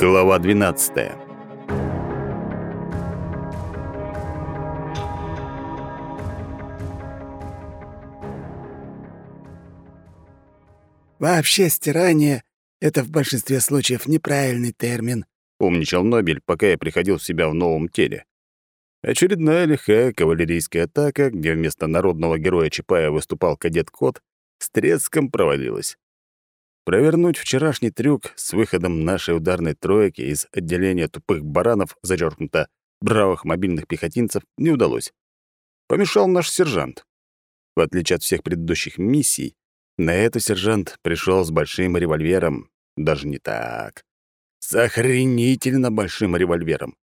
Глава 12. «Вообще стирание — это в большинстве случаев неправильный термин», — умничал Нобель, пока я приходил в себя в новом теле. Очередная лихая кавалерийская атака, где вместо народного героя Чапая выступал кадет Кот, с треском провалилась. Провернуть вчерашний трюк с выходом нашей ударной тройки из отделения тупых баранов, зачеркнуто, бравых мобильных пехотинцев, не удалось. Помешал наш сержант. В отличие от всех предыдущих миссий, на эту сержант пришел с большим револьвером. Даже не так. С охренительно большим револьвером.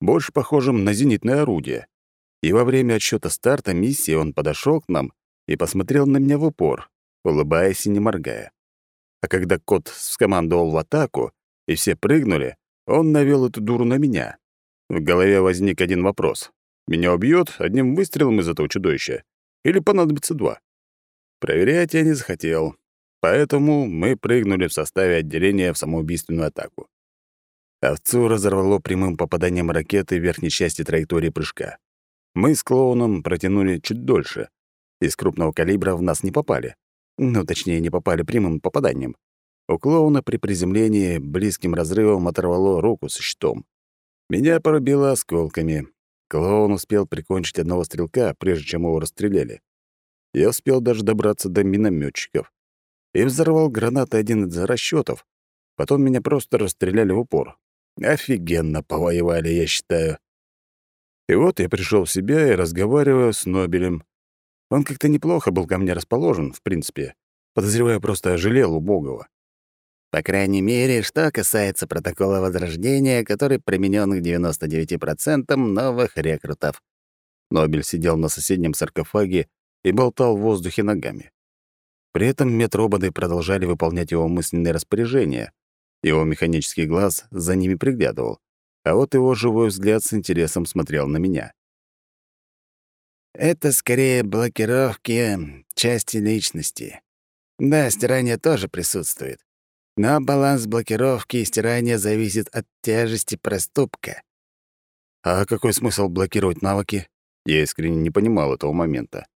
Больше похожим на зенитное орудие. И во время отсчета старта миссии он подошел к нам и посмотрел на меня в упор, улыбаясь и не моргая. А когда кот скомандовал в атаку, и все прыгнули, он навел эту дуру на меня. В голове возник один вопрос. Меня убьет одним выстрелом из этого чудовища? Или понадобится два? Проверять я не захотел. Поэтому мы прыгнули в составе отделения в самоубийственную атаку. Овцу разорвало прямым попаданием ракеты в верхней части траектории прыжка. Мы с клоуном протянули чуть дольше. Из крупного калибра в нас не попали. Ну, точнее, не попали прямым попаданием. У клоуна при приземлении близким разрывом оторвало руку со щитом. Меня порубило осколками. Клоун успел прикончить одного стрелка, прежде чем его расстреляли. Я успел даже добраться до минометчиков. И взорвал гранатой один из расчетов. Потом меня просто расстреляли в упор. Офигенно повоевали, я считаю. И вот я пришел в себя и разговариваю с Нобелем. Он как-то неплохо был ко мне расположен, в принципе. Подозреваю, просто жалел убогого. По крайней мере, что касается протокола возрождения, который применен к 99% новых рекрутов. Нобель сидел на соседнем саркофаге и болтал в воздухе ногами. При этом медроботы продолжали выполнять его мысленные распоряжения. Его механический глаз за ними приглядывал, а вот его живой взгляд с интересом смотрел на меня. Это скорее блокировки части личности. Да, стирание тоже присутствует. Но баланс блокировки и стирания зависит от тяжести проступка. А какой смысл блокировать навыки? Я искренне не понимал этого момента.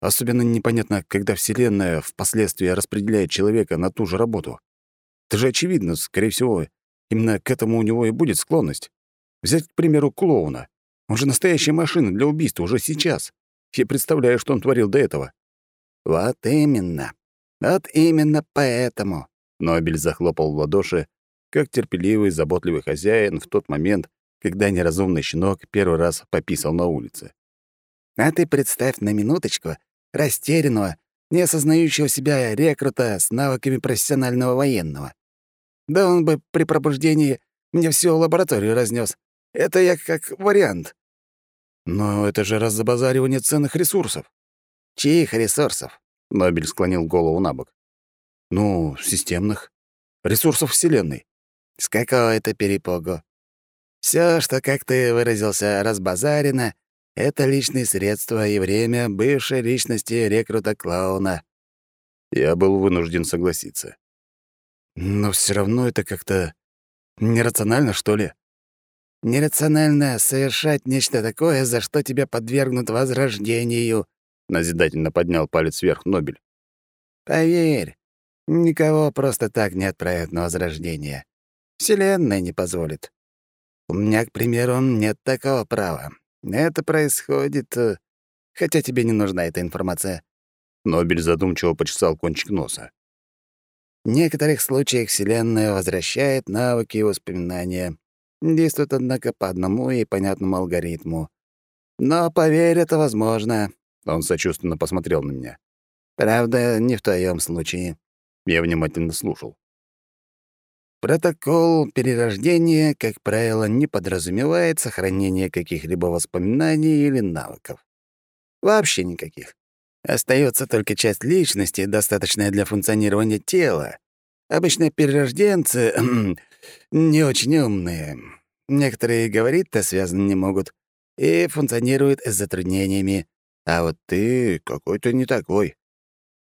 Особенно непонятно, когда Вселенная впоследствии распределяет человека на ту же работу. Это же очевидно, скорее всего, именно к этому у него и будет склонность. Взять, к примеру, клоуна. Он же настоящая машина для убийства уже сейчас. Я представляю, что он творил до этого. Вот именно. Вот именно поэтому. Нобель захлопал в ладоши, как терпеливый, заботливый хозяин в тот момент, когда неразумный щенок первый раз пописал на улице. А ты представь на минуточку растерянного, не осознающего себя рекрута с навыками профессионального военного. Да он бы при пробуждении мне всю лабораторию разнес. Это я как вариант. Но это же разобазаривание ценных ресурсов. Чьих ресурсов? Нобель склонил голову на бок. Ну, системных. Ресурсов Вселенной. С какого это перепугу? Все, что, как ты выразился, разбазарено, это личные средства и время бывшей личности рекрута-клоуна. Я был вынужден согласиться. Но все равно это как-то нерационально, что ли? Нерационально совершать нечто такое, за что тебя подвергнут возрождению», — назидательно поднял палец вверх Нобель. «Поверь, никого просто так не отправят на возрождение. Вселенная не позволит. У меня, к примеру, нет такого права. Это происходит... Э, хотя тебе не нужна эта информация». Нобель задумчиво почесал кончик носа. В некоторых случаях Вселенная возвращает навыки и воспоминания. Действует, однако, по одному и понятному алгоритму. Но, поверь, это возможно. Он сочувственно посмотрел на меня. Правда, не в твоем случае. Я внимательно слушал. Протокол перерождения, как правило, не подразумевает сохранение каких-либо воспоминаний или навыков. Вообще никаких. Остается только часть личности, достаточная для функционирования тела. Обычно перерожденцы не очень умные. Некоторые говорить-то связаны не могут и функционируют с затруднениями. А вот ты какой-то не такой.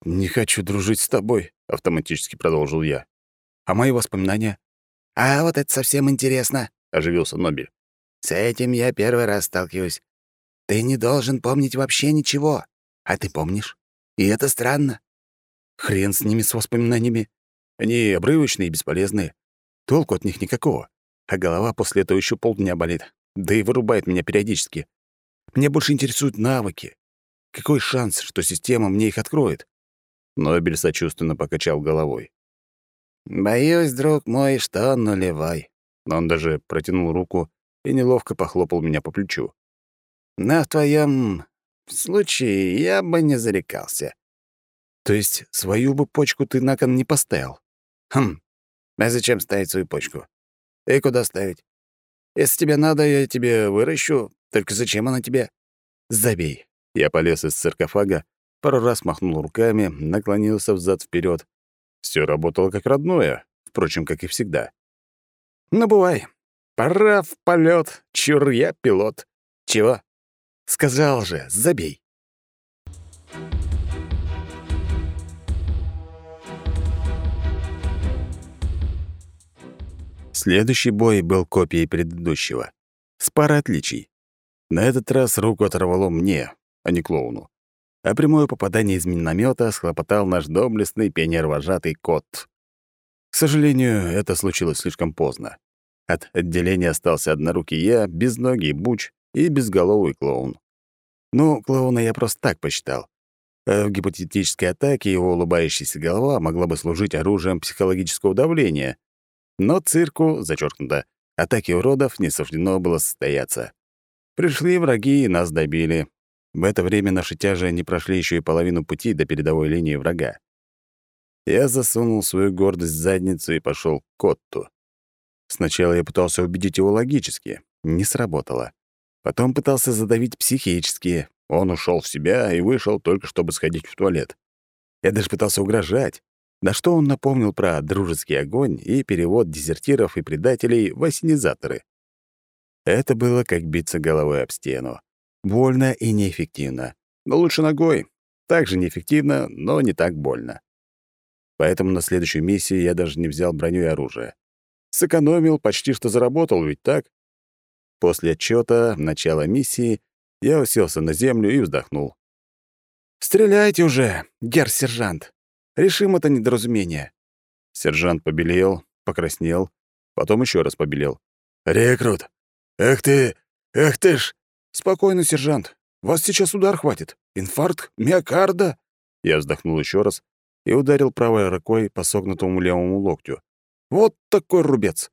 «Не хочу дружить с тобой», — автоматически продолжил я. «А мои воспоминания? «А вот это совсем интересно», — оживился Нобель. «С этим я первый раз сталкиваюсь. Ты не должен помнить вообще ничего, а ты помнишь. И это странно». «Хрен с ними, с воспоминаниями. Они обрывочные и бесполезные. Толку от них никакого. А голова после этого еще полдня болит. Да и вырубает меня периодически. Меня больше интересуют навыки. Какой шанс, что система мне их откроет?» Нобель сочувственно покачал головой. «Боюсь, друг мой, что нулевой». Он даже протянул руку и неловко похлопал меня по плечу. «Но в твоем случае я бы не зарекался». «То есть свою бы почку ты на кон не поставил?» «Хм. А зачем ставить свою почку? И куда ставить? Если тебе надо, я тебе выращу. Только зачем она тебе?» «Забей». Я полез из саркофага, пару раз махнул руками, наклонился взад вперед. Все работало как родное, впрочем, как и всегда. «Ну, бывай. Пора в полет, чур я пилот». «Чего?» «Сказал же, забей». Следующий бой был копией предыдущего. С парой отличий. На этот раз руку оторвало мне, а не клоуну. А прямое попадание из миномета схлопотал наш доблестный пионер-вожатый кот. К сожалению, это случилось слишком поздно. От отделения остался однорукий я, безногий буч и безголовый клоун. Ну, клоуна я просто так посчитал. А в гипотетической атаке его улыбающаяся голова могла бы служить оружием психологического давления. Но цирку, зачеркнуто, атаки уродов не суждено было состояться. Пришли враги и нас добили. В это время наши тяжи не прошли еще и половину пути до передовой линии врага. Я засунул свою гордость в задницу и пошел к Котту. Сначала я пытался убедить его логически. Не сработало. Потом пытался задавить психически. Он ушел в себя и вышел только чтобы сходить в туалет. Я даже пытался угрожать. На что он напомнил про дружеский огонь и перевод дезертиров и предателей в осенизаторы. Это было как биться головой об стену. Больно и неэффективно. Но лучше ногой. Также неэффективно, но не так больно. Поэтому на следующую миссию я даже не взял броню и оружие. Сэкономил, почти что заработал, ведь так? После отчета начала миссии я уселся на землю и вздохнул. «Стреляйте уже, герр-сержант! Решим это недоразумение!» Сержант побелел, покраснел, потом еще раз побелел. «Рекрут! Эх ты! Эх ты ж!» «Спокойно, сержант. Вас сейчас удар хватит. Инфаркт миокарда». Я вздохнул еще раз и ударил правой рукой по согнутому левому локтю. «Вот такой рубец!»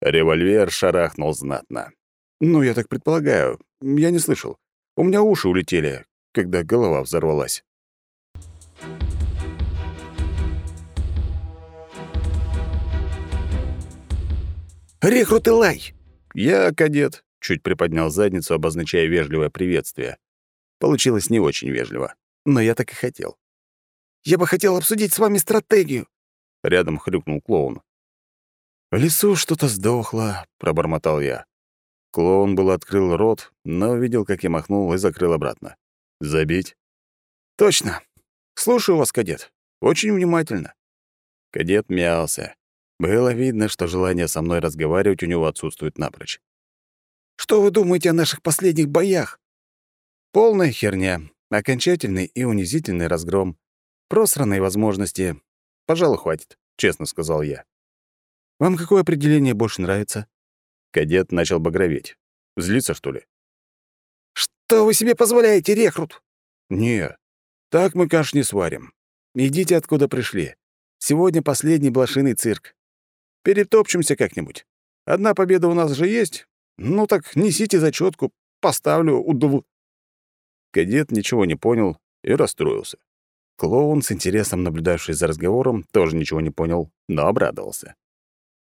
Револьвер шарахнул знатно. «Ну, я так предполагаю. Я не слышал. У меня уши улетели, когда голова взорвалась». «Рекрут Илай!» «Я кадет. Чуть приподнял задницу, обозначая вежливое приветствие. Получилось не очень вежливо, но я так и хотел. «Я бы хотел обсудить с вами стратегию», — рядом хрюкнул клоун. «В лесу что-то сдохло», — пробормотал я. Клоун был открыл рот, но увидел, как я махнул и закрыл обратно. «Забить?» «Точно. Слушаю вас, кадет. Очень внимательно». Кадет мялся. Было видно, что желание со мной разговаривать у него отсутствует напрочь. Что вы думаете о наших последних боях?» «Полная херня. Окончательный и унизительный разгром. Просранные возможности. Пожалуй, хватит», — честно сказал я. «Вам какое определение больше нравится?» Кадет начал багроветь. Злиться, что ли? «Что вы себе позволяете, рекрут?» «Не, так мы каш не сварим. Идите, откуда пришли. Сегодня последний блошиный цирк. Перетопчемся как-нибудь. Одна победа у нас же есть, «Ну так несите зачетку, поставлю удов...» Кадет ничего не понял и расстроился. Клоун, с интересом наблюдавший за разговором, тоже ничего не понял, но обрадовался.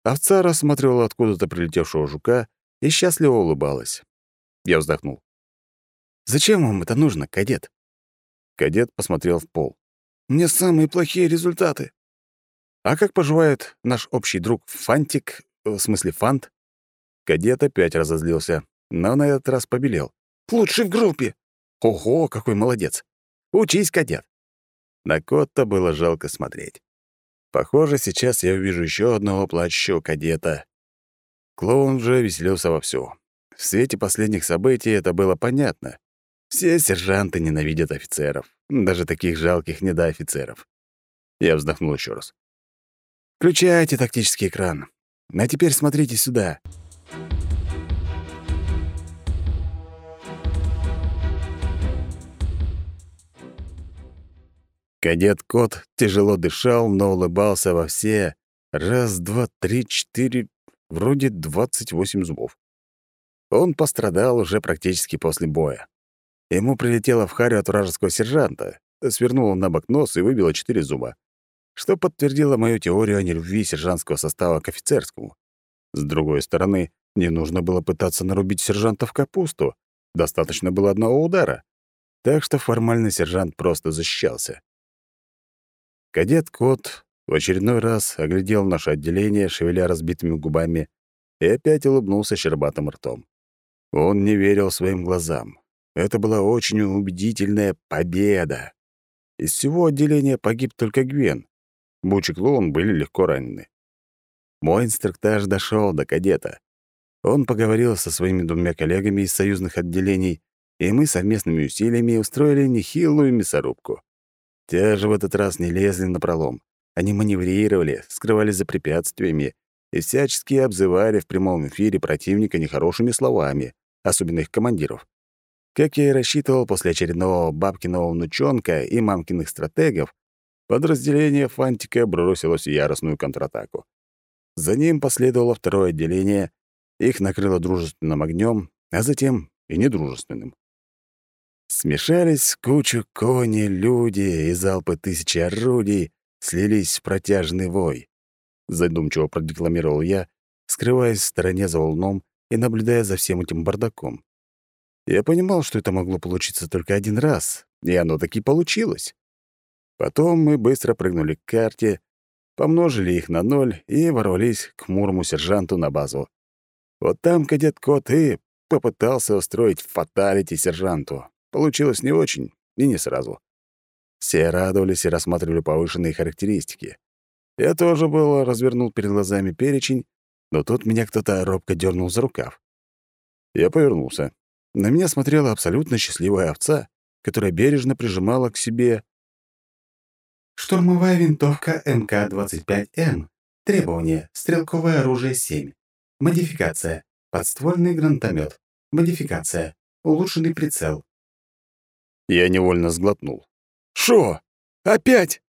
Овца рассматривала откуда-то прилетевшего жука и счастливо улыбалась. Я вздохнул. «Зачем вам это нужно, кадет?» Кадет посмотрел в пол. «Мне самые плохие результаты». «А как поживает наш общий друг Фантик, в смысле Фант?» Кадет опять разозлился, но на этот раз побелел. «Лучший в группе!» «Ого, какой молодец! Учись, кадет!» На Котта было жалко смотреть. Похоже, сейчас я увижу еще одного плачущего кадета. Клоун же веселился вовсю. В свете последних событий это было понятно. Все сержанты ненавидят офицеров, даже таких жалких недоофицеров. Я вздохнул еще раз. «Включайте тактический экран. А теперь смотрите сюда». Кадет Кот тяжело дышал, но улыбался во все. Раз, два, три, четыре, вроде двадцать восемь зубов. Он пострадал уже практически после боя. Ему прилетело в харю от вражеского сержанта, свернуло на бок нос и выбило четыре зуба, что подтвердило мою теорию о нелюбви сержантского состава к офицерскому. С другой стороны, не нужно было пытаться нарубить сержанта в капусту, достаточно было одного удара. Так что формально сержант просто защищался. Кадет Кот в очередной раз оглядел наше отделение, шевеля разбитыми губами, и опять улыбнулся щербатым ртом. Он не верил своим глазам. Это была очень убедительная победа. Из всего отделения погиб только Гвен. Буч и Клоун были легко ранены. Мой инструктаж дошел до кадета. Он поговорил со своими двумя коллегами из союзных отделений, и мы совместными усилиями устроили нехилую мясорубку. Те же в этот раз не лезли на пролом. Они маневрировали, скрывались за препятствиями и всячески обзывали в прямом эфире противника нехорошими словами, особенно их командиров. Как я и рассчитывал, после очередного бабкиного внучонка и мамкиных стратегов, подразделение Фантика бросилось в яростную контратаку. За ним последовало второе отделение, их накрыло дружественным огнем, а затем и недружественным. Смешались кучу кони, люди и залпы тысячи орудий слились в протяжный вой. Задумчиво продекламировал я, скрываясь в стороне за волном и наблюдая за всем этим бардаком. Я понимал, что это могло получиться только один раз, и оно таки получилось. Потом мы быстро прыгнули к карте, помножили их на ноль и ворвались к мурому сержанту на базу. Вот там кадет Кот и попытался устроить фаталити сержанту. Получилось не очень и не сразу. Все радовались и рассматривали повышенные характеристики. Я тоже было развернул перед глазами перечень, но тут меня кто-то робко дернул за рукав. Я повернулся. На меня смотрела абсолютно счастливая овца, которая бережно прижимала к себе... Штурмовая винтовка МК-25М. Требование. Стрелковое оружие 7. Модификация. Подствольный гранатомет. Модификация. Улучшенный прицел. Я невольно сглотнул. «Шо? Опять?»